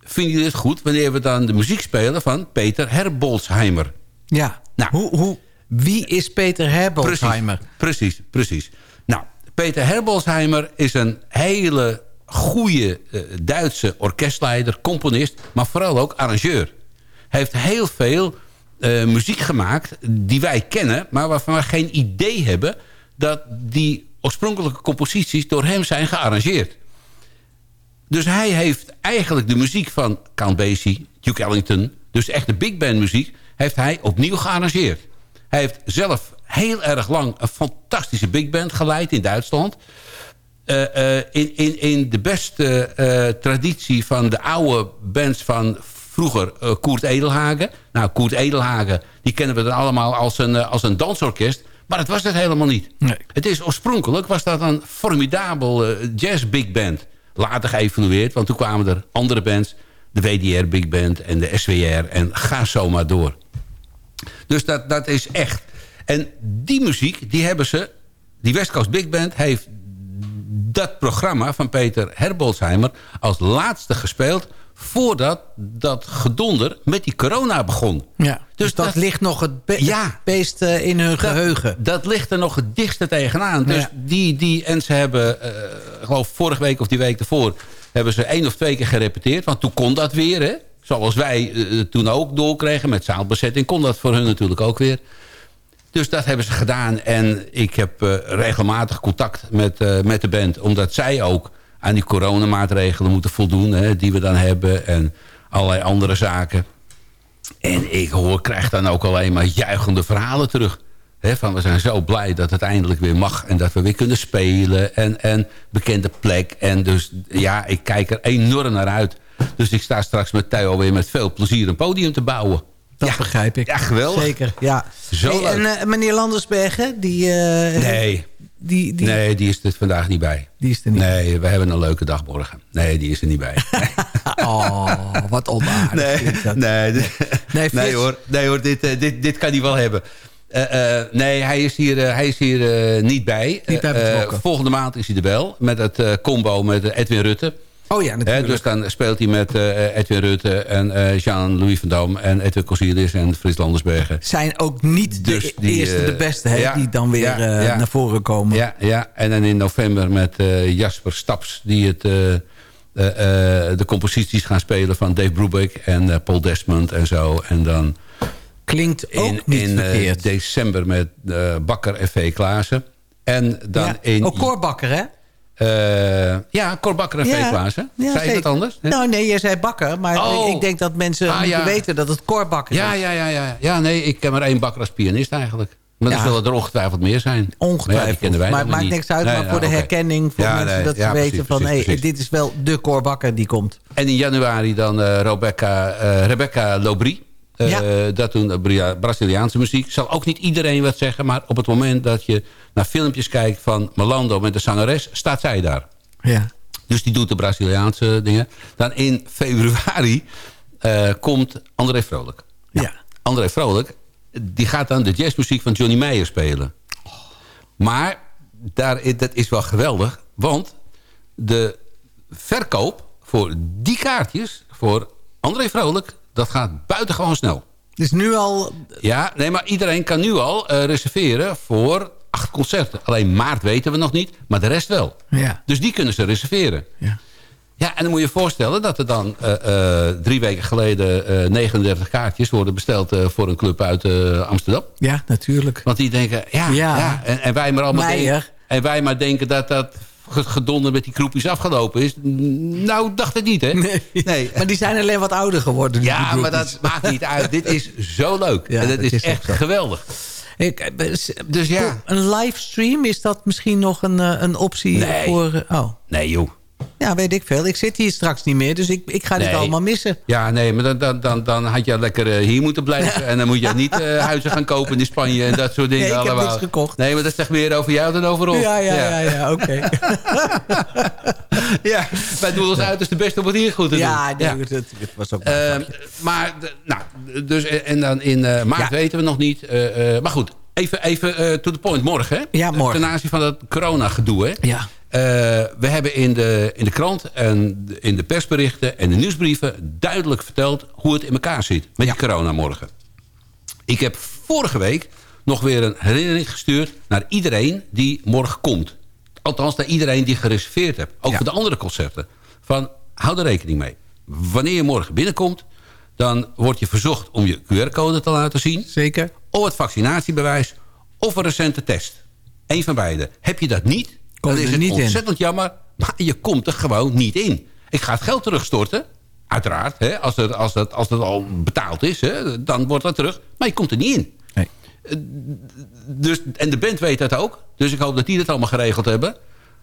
Vinden jullie het goed wanneer we dan de muziek spelen van Peter Herbolzheimer? Ja, nou, hoe, hoe, wie is Peter Herbolzheimer? Precies, precies, precies. Nou, Peter Herbolzheimer is een hele goede uh, Duitse orkestleider, componist... maar vooral ook arrangeur. Hij heeft heel veel uh, muziek gemaakt die wij kennen... maar waarvan we geen idee hebben... dat die oorspronkelijke composities door hem zijn gearrangeerd. Dus hij heeft eigenlijk de muziek van Count Basie, Duke Ellington... dus echt de big band muziek, heeft hij opnieuw gearrangeerd. Hij heeft zelf heel erg lang een fantastische big band geleid in Duitsland... Uh, uh, in, in, in de beste traditie van de oude bands van vroeger uh, Koert Edelhagen. Nou, Koert Edelhagen, die kennen we dan allemaal als een, uh, als een dansorkest. Maar dat was het helemaal niet. Nee. Het is oorspronkelijk was dat een formidabel uh, jazz big band. Later geëvolueerd, want toen kwamen er andere bands. De WDR Big Band en de SWR. En ga zomaar door. Dus dat, dat is echt. En die muziek, die hebben ze... Die West Coast Big Band heeft dat programma van Peter Herbolzheimer... als laatste gespeeld voordat dat gedonder met die corona begon. Ja, dus, dus dat, dat, ligt nog het, be ja, beest uh, in hun dat, geheugen. Dat ligt er nog het dichtste tegenaan. Dus Ja. die, die, en ze hebben, uh, geloof vorige week of die week ervoor... hebben ze één of twee keer gerepeteerd. Want toen kon dat weer, hè. Zoals wij uh, toen ook doorkregen met zaalbezetting... kon dat voor hun natuurlijk ook weer. Dus dat hebben ze gedaan. En ik heb regelmatig contact met, met de band. Omdat zij ook aan die coronamaatregelen moeten voldoen. Hè, die we dan hebben. En allerlei andere zaken. En ik hoor, krijg dan ook alleen maar juichende verhalen terug. He, van we zijn zo blij dat het eindelijk weer mag. En dat we weer kunnen spelen. En, en bekende plek. En dus ja, ik kijk er enorm naar uit. Dus ik sta straks met Theo weer met veel plezier een podium te bouwen. Dat ja, begrijp ik. Ja, geweldig. Zeker, ja. Zo hey, en uh, meneer Landersbergen, die... Uh, nee. Die, die, nee, die is er vandaag niet bij. Die is er niet Nee, we hebben een leuke dag morgen. Nee, die is er niet bij. oh, wat onaardig. Nee, nee, nee, nee, nee, hoor, nee hoor, dit, uh, dit, dit kan hij wel hebben. Uh, uh, nee, hij is hier, uh, hij is hier niet bij. Niet bij volgende maand is hij er wel. Met het combo met Edwin Rutte. Oh ja, natuurlijk. dus dan speelt hij met uh, Edwin Rutte en uh, Jean-Louis van Dam... en Edwin Corsilis en Frits Landersbergen. Zijn ook niet dus de die, eerste, de beste hè, ja, die dan weer ja, ja. naar voren komen. Ja, ja, en dan in november met Jasper Staps... die het, de composities gaan spelen van Dave Brubeck en Paul Desmond en zo. En dan... Klinkt ook in, niet in verkeerd. december met Bakker en V. Klaassen. En dan in... Ook Koorbakker, hè? Uh, ja, Cor Bakker en ja, Klaassen. Ja, zei je dat anders? Nou nee, jij zei Bakker. Maar oh. ik denk dat mensen ah, ja. weten dat het Cor Bakker ja, is. Ja, ja, ja. Ja, nee, ik ken maar één Bakker als pianist eigenlijk. Maar er zullen er ongetwijfeld meer zijn. Ongetwijfeld. Maar, maar het maakt niks uit. Nee, maar voor de herkenning. Voor mensen nee, dat ze weten precies, van... Precies, hey, dit is wel de Cor Bakker die komt. En in januari dan uh, Rebecca, uh, Rebecca Lobry. Ja. Uh, dat doen Braziliaanse muziek. Zal ook niet iedereen wat zeggen. Maar op het moment dat je naar filmpjes kijkt van Melando met de zangeres... staat zij daar. Ja. Dus die doet de Braziliaanse dingen. Dan in februari uh, komt André Vrolijk. Nou, ja. André Vrolijk, die gaat dan de jazzmuziek van Johnny Meijer spelen. Maar daar, dat is wel geweldig. Want de verkoop voor die kaartjes... voor André Vrolijk dat gaat buitengewoon snel. Dus nu al... Ja, nee, maar iedereen kan nu al uh, reserveren voor acht concerten. Alleen maart weten we nog niet, maar de rest wel. Ja. Dus die kunnen ze reserveren. Ja. Ja, en dan moet je je voorstellen dat er dan uh, uh, drie weken geleden 39 kaartjes worden besteld voor een club uit Amsterdam. Ja, natuurlijk. Want die denken, ja, ja. ja en, en, wij maar allemaal denken, en wij maar denken dat dat gedonder met die kroepjes afgelopen is. Nou, dacht ik niet, hè? Nee. nee. Maar die zijn alleen wat ouder geworden. Ja, maar dat maakt niet uit. Dit is zo leuk. Ja, en dat, is, is echt geweldig. Ik, eh, dus ja. Een livestream, is dat misschien nog een, eh, een optie nee. voor... Oh. Nee, joh. Ja, weet ik veel. Ik zit hier straks niet meer, dus ik, ik ga nee. dit allemaal missen. Ja, nee, maar dan, dan, dan, dan had je lekker uh, hier moeten blijven. En dan moet je niet uh, huizen gaan kopen in Spanje en dat soort dingen. Nee, ik allemaal. heb niks gekocht. Nee, maar dat zegt meer over jou dan over ons. Ja, ja, ja, ja, ja oké. Okay. ja, wij doen ons uit als de beste om het hier goed te ja, doen. Nee, ja, het, het was ook... Uh, maar, nou, dus, en dan in maart ja. weten we nog niet. maar goed, even, even to the point. Morgen, hè? Ja, morgen. Ten aanzien van dat corona-gedoe, hè? Ja. Uh, we hebben in de, in de krant en in de persberichten en de nieuwsbrieven... duidelijk verteld hoe het in elkaar zit met ja. die corona morgen. Ik heb vorige week nog weer een herinnering gestuurd... naar iedereen die morgen komt. Althans, naar iedereen die gereserveerd hebt. Ook ja. voor de andere concerten. Van, hou er rekening mee. Wanneer je morgen binnenkomt... dan wordt je verzocht om je QR-code te laten zien. Zeker. Of het vaccinatiebewijs. Of een recente test. Eén van beide. Heb je dat niet Komt dan is er niet ontzettend in. jammer. Maar je komt er gewoon niet in. Ik ga het geld terugstorten. Uiteraard. Hè, als, er, als, het, als het al betaald is. Hè, dan wordt dat terug. Maar je komt er niet in. Nee. Dus, en de band weet dat ook. Dus ik hoop dat die dat allemaal geregeld hebben.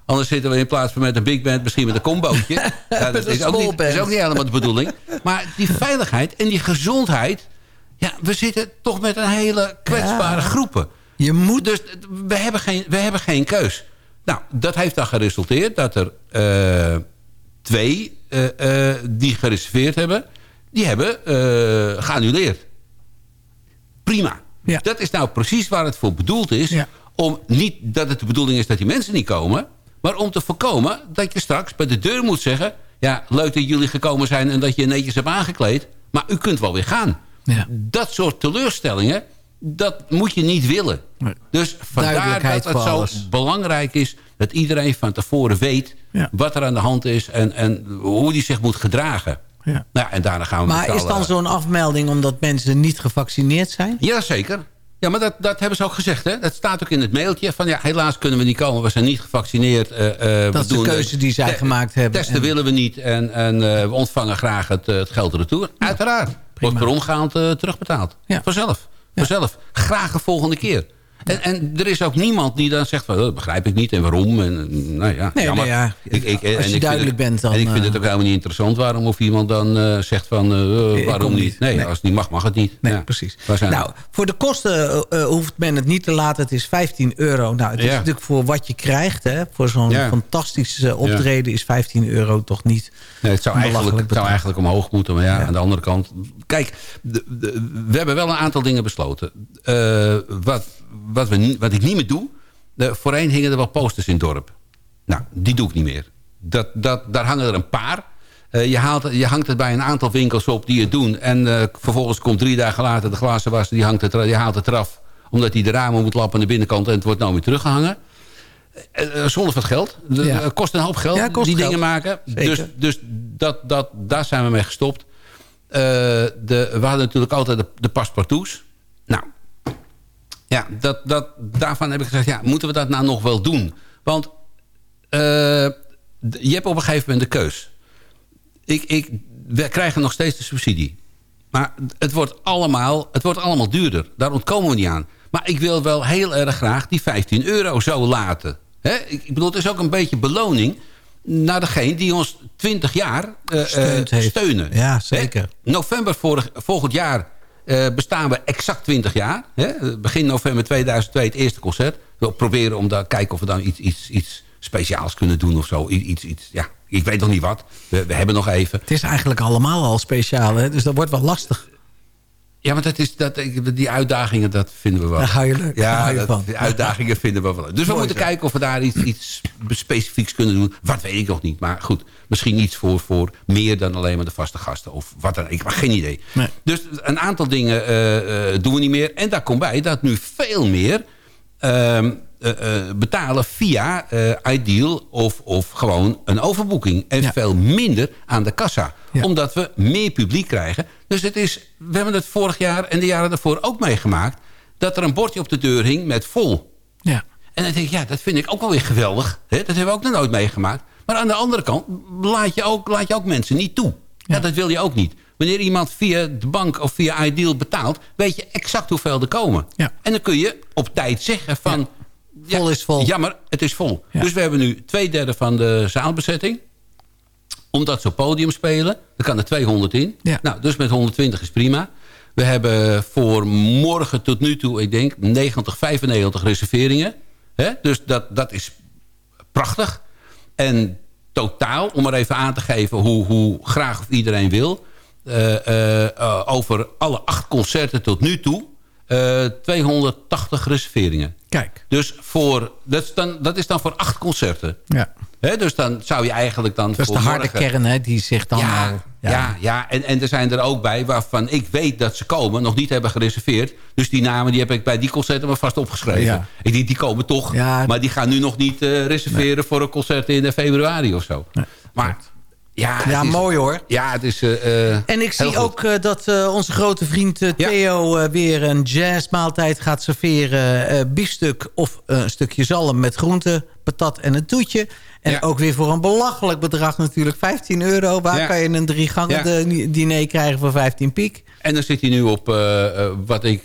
Anders zitten we in plaats van met een big band... misschien met een combootje. ja, dat is ook, niet, is ook niet helemaal de bedoeling. Maar die veiligheid en die gezondheid... Ja, we zitten toch met een hele kwetsbare ja. groepen. Je moet... Dus we hebben geen, we hebben geen keus. Nou, dat heeft dan geresulteerd dat er uh, twee uh, uh, die gereserveerd hebben... die hebben geannuleerd. Prima. Ja. Dat is nou precies waar het voor bedoeld is. Ja. Om niet dat het de bedoeling is dat die mensen niet komen... maar om te voorkomen dat je straks bij de deur moet zeggen... ja, leuk dat jullie gekomen zijn en dat je netjes hebt aangekleed... maar u kunt wel weer gaan. Ja. Dat soort teleurstellingen dat moet je niet willen. Nee. Dus vandaar dat het zo alles. belangrijk is... dat iedereen van tevoren weet ja. wat er aan de hand is... en, en hoe die zich moet gedragen. Ja. Nou, en daarna gaan we maar is dan zo'n afmelding omdat mensen niet gevaccineerd zijn? Jazeker. Ja, maar dat, dat hebben ze ook gezegd. Hè? Dat staat ook in het mailtje. Van ja, helaas kunnen we niet komen. We zijn niet gevaccineerd. Uh, uh, dat is de keuze die zij gemaakt hebben. Testen en... willen we niet. En, en uh, we ontvangen graag het, het geld retour. Ja. Uiteraard. Wordt per omgaand terugbetaald. Ja. Vanzelf. Vanzelf. Graag een volgende keer. En, en er is ook niemand die dan zegt, van, dat begrijp ik niet en waarom. En, nou ja, nee, nee, ja. Ik, ik, Als je en ik duidelijk het, bent dan... En ik vind het ook helemaal niet interessant waarom of iemand dan uh, zegt van, uh, waarom niet. niet. Nee, nee, als het niet mag, mag het niet. Nee, ja. precies. Nou, voor de kosten uh, hoeft men het niet te laten. Het is 15 euro. Nou, het is Ja. natuurlijk voor wat je krijgt. Hè, voor zo'n fantastische optreden is 15 euro toch niet Nee, het zou eigenlijk, het zou eigenlijk omhoog moeten. Maar ja, aan de andere kant... Kijk, de, de- we hebben wel een aantal dingen besloten. Eh, wat, wat, we, wat ik niet meer doe... De, voorheen hingen er wel posters in het dorp. Nou, die doe ik niet meer. dat, dat, daar hangen er een paar. je, haalt, je hangt het bij een aantal winkels op die het doen. En vervolgens komt drie dagen later de glazenwasser, die, hangt het, die haalt het eraf. Omdat hij de ramen moet lappen aan de binnenkant en het wordt nou weer teruggehangen. zonder wat geld. Het kost een hoop geld, die dingen maken. Dus, dus dat, dat, daar zijn we mee gestopt. de, we hadden natuurlijk altijd de, de paspartouts. Nou, ja, dat, dat, daarvan heb ik gezegd, ja, moeten we dat nou nog wel doen? Want uh, je hebt op een gegeven moment de keus. Ik, ik, we krijgen nog steeds de subsidie. Maar het wordt, allemaal, het wordt allemaal duurder. Daar ontkomen we niet aan. Maar ik wil wel heel erg graag die 15 euro zo laten. He? Ik bedoel, het is ook een beetje beloning naar degene die ons 20 jaar uh, steunen. Ja, zeker. November vorig, volgend jaar uh, bestaan we exact 20 jaar. Hè? Begin november 2002 het eerste concert. We proberen om daar kijken of we dan iets, iets, iets speciaals kunnen doen of zo. Iets, iets, ja, ik weet nog niet wat. We, we hebben nog even. Het is eigenlijk allemaal al speciaal, hè? dus dat wordt wel lastig. Ja, maar dat is, dat, die uitdagingen, dat vinden we wel. Daar ga je leuk. Ja, je dat, die uitdagingen vinden we wel. Dus we moeten kijken of we daar iets, iets specifieks kunnen doen. Wat weet ik nog niet. Maar goed, misschien iets voor, voor meer dan alleen maar de vaste gasten. Of wat dan. Ik heb geen idee. Nee. Dus een aantal dingen uh, uh, doen we niet meer. En daar komt bij dat nu veel meer... Uh, betalen via uh, Ideal of, of gewoon een overboeking. En veel minder aan de kassa. Omdat we meer publiek krijgen. Dus het is, we hebben het vorig jaar en de jaren daarvoor ook meegemaakt... dat er een bordje op de deur hing met vol. Ja. En dan denk ik, ja, dat vind ik ook wel weer geweldig. Hè? Dat hebben we ook nog nooit meegemaakt. Maar aan de andere kant laat je ook, laat je ook mensen niet toe. Ja. dat wil je ook niet. Wanneer iemand via de bank of via Ideal betaalt... weet je exact hoeveel er komen. Ja. En dan kun je op tijd zeggen van... Vol is vol. Jammer, het is vol. Dus we hebben nu twee derde van de zaalbezetting. Omdat ze op podium spelen. Er kan er 200 in. Nou, dus met 120 is prima. We hebben voor morgen tot nu toe, ik denk, 90, 95 reserveringen. Dus dat, dat is prachtig. En totaal, om er even aan te geven hoe, hoe graag of iedereen wil... Uh, uh, over alle acht concerten tot nu toe... 280 reserveringen. Kijk. Dus voor, dat, is dan, dat is dan voor acht concerten. Ja. He, dus dan zou je eigenlijk dan Dat is de harde kern hè, die zich dan ja, al... Ja, ja, ja. En, en er zijn er ook bij waarvan ik weet dat ze komen... nog niet hebben gereserveerd. Dus die namen die heb ik bij die concerten maar vast opgeschreven. Ja. Ik denk, die komen toch. Ja. Maar die gaan nu nog niet uh, reserveren voor een concert in februari of zo. Nee. Maar ja, ja mooi hoor. Ja, het is uh, En ik zie ook uh, dat uh, onze grote vriend Theo weer een jazzmaaltijd gaat serveren. biefstuk of een stukje zalm met groente, patat en een toetje. En ja. ook weer voor een belachelijk bedrag natuurlijk. 15 euro. Waar ja. kan je een drie gangen diner krijgen voor 15 piek? En dan zit hij nu op wat ik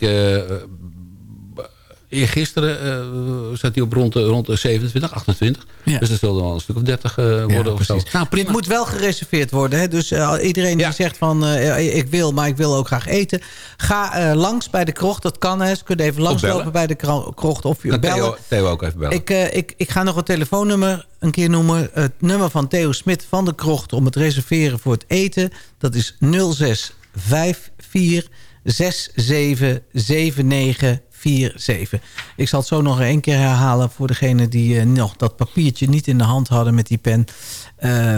Eergisteren uh, zat hij op rond, rond de 27, 28. Ja. Dus dat zullen wel een stuk of 30 uh, worden ja, of zo. Nou, Dit moet wel gereserveerd worden. Hè? Dus uh, iedereen die zegt van ik wil, maar ik wil ook graag eten. Ga langs bij de krocht. Dat kan. Hè. Ze kunnen even langslopen bij de krocht. Of je bellen. Theo, Theo ook even bellen. Ik, ik, ik ga nog het telefoonnummer een keer noemen. Het nummer van Theo Smit van de krocht om het reserveren voor het eten. Dat is 0654 6779 47. Ik zal het zo nog één keer herhalen voor degene die uh, nog dat papiertje niet in de hand hadden met die pen. Uh,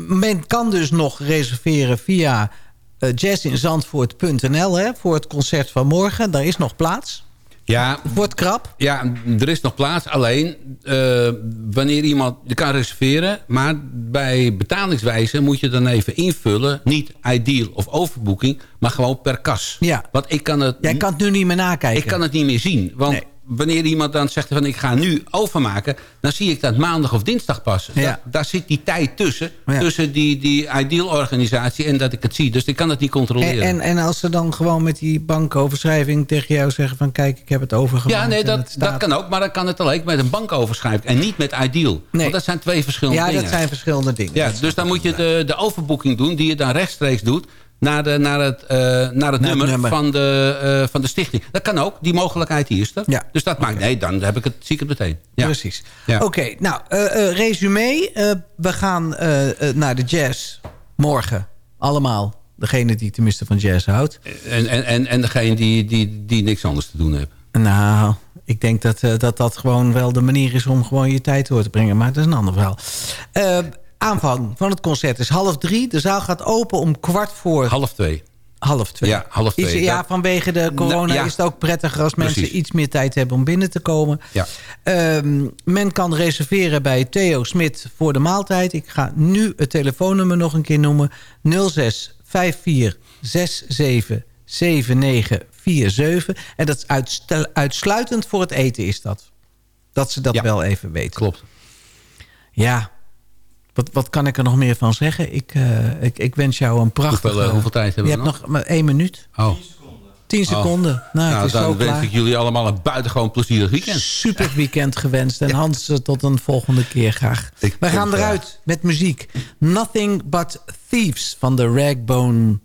men kan dus nog reserveren via uh, jazzinzandvoort.nl voor het concert van morgen. Daar is nog plaats. Ja, Wordt krap? Ja, er is nog plaats. Alleen, uh, wanneer iemand... Je kan reserveren, maar bij betalingswijze moet je dan even invullen. Niet ideal of overboeking, maar gewoon per kas. Ja. Want ik kan het... Jij kan het nu niet meer nakijken. Ik kan het niet meer zien. Want nee wanneer iemand dan zegt van ik ga nu overmaken... dan zie ik dat maandag of dinsdag pas. Ja. daar zit die tijd tussen. Tussen die, die Ideal-organisatie en dat ik het zie. Dus ik kan het niet controleren. En, en, en, als ze dan gewoon met die bankoverschrijving tegen jou zeggen van... kijk, ik heb het overgemaakt. Ja, nee, dat, dat kan ook. Maar dan kan het alleen met een bankoverschrijving. En niet met Ideal. Nee. Want dat zijn twee verschillende dingen. Ja, dat zijn verschillende dingen. Ja, dus dan moet je de, de overboeking doen... die je dan rechtstreeks doet naar, de, naar het, uh, naar het nummer, Van, de, uh, van de stichting. Dat kan ook, die mogelijkheid hier is er. Ja. Dus dat maakt, nee, dan heb ik het, zie ik het meteen. Ja. Precies. Ja. Oké, nou, uh, resume. we gaan naar de jazz morgen. Allemaal. Degene die tenminste van jazz houdt. En, en, en, en degene die, die, die niks anders te doen heeft. Nou, ik denk dat, dat dat gewoon wel de manier is om gewoon je tijd door te brengen. Maar dat is een ander verhaal. Aanvang van het concert is half drie. De zaal gaat open om kwart voor... Half twee. Half twee. Ja, half twee. ja, vanwege de corona is het ook prettiger als mensen iets meer tijd hebben om binnen te komen. Ja. Um, men kan reserveren bij Theo Smit voor de maaltijd. Ik ga nu het telefoonnummer nog een keer noemen. 06 54 67 7947. En dat is uitsluitend voor het eten is dat. Dat ze dat wel even weten. Klopt. Ja, wat, wat kan ik er nog meer van zeggen? Ik, uh, ik, ik wens jou een prachtige... Hoeveel, uh, hoeveel tijd hebben je we nog? Je hebt nog maar één minuut. Oh. 10 seconden. Oh. Nou, nou dan wens ik jullie allemaal een buitengewoon plezierig weekend. Super weekend gewenst. En Hans, uh, tot een volgende keer graag. Ik We gaan eruit met muziek. Nothing But Thieves van de Ragbone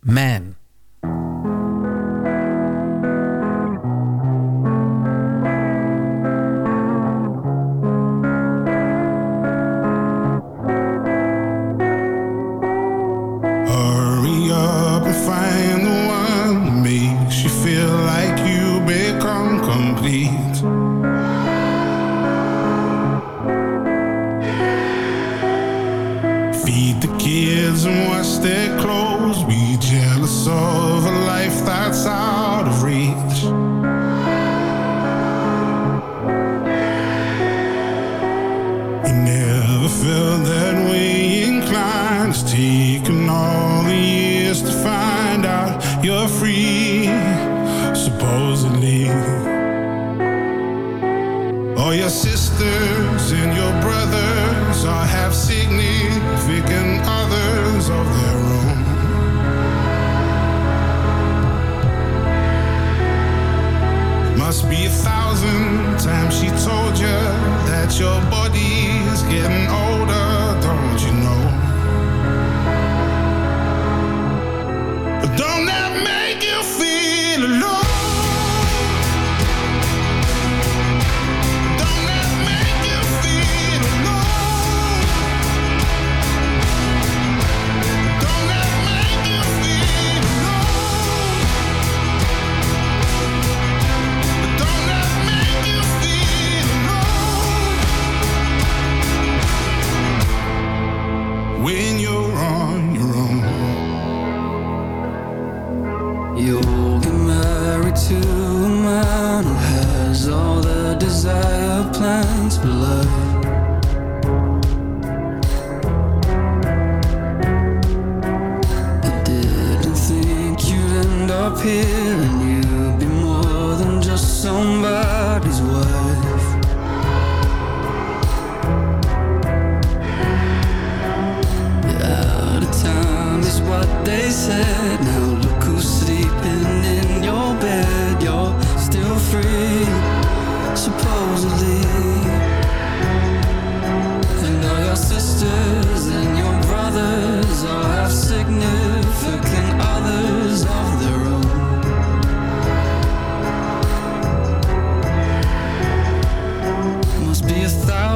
Man. their clothes Be jealous of a life that's out of reach. You never felt that way inclined to take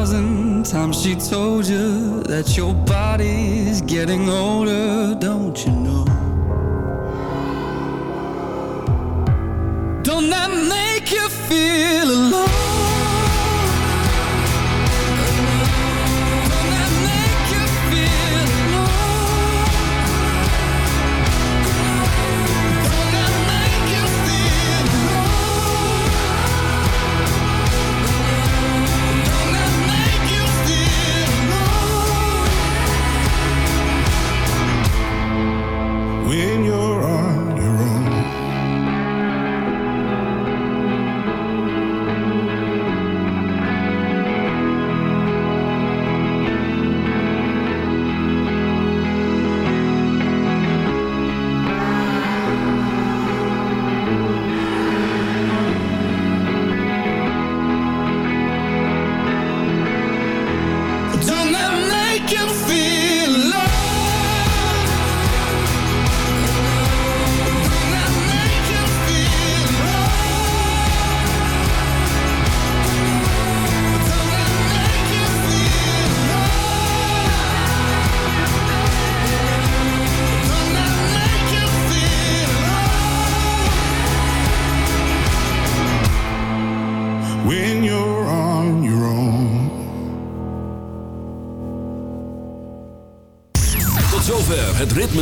thousand times she told you that your body's getting older, don't you know? Don't that make you feel alone?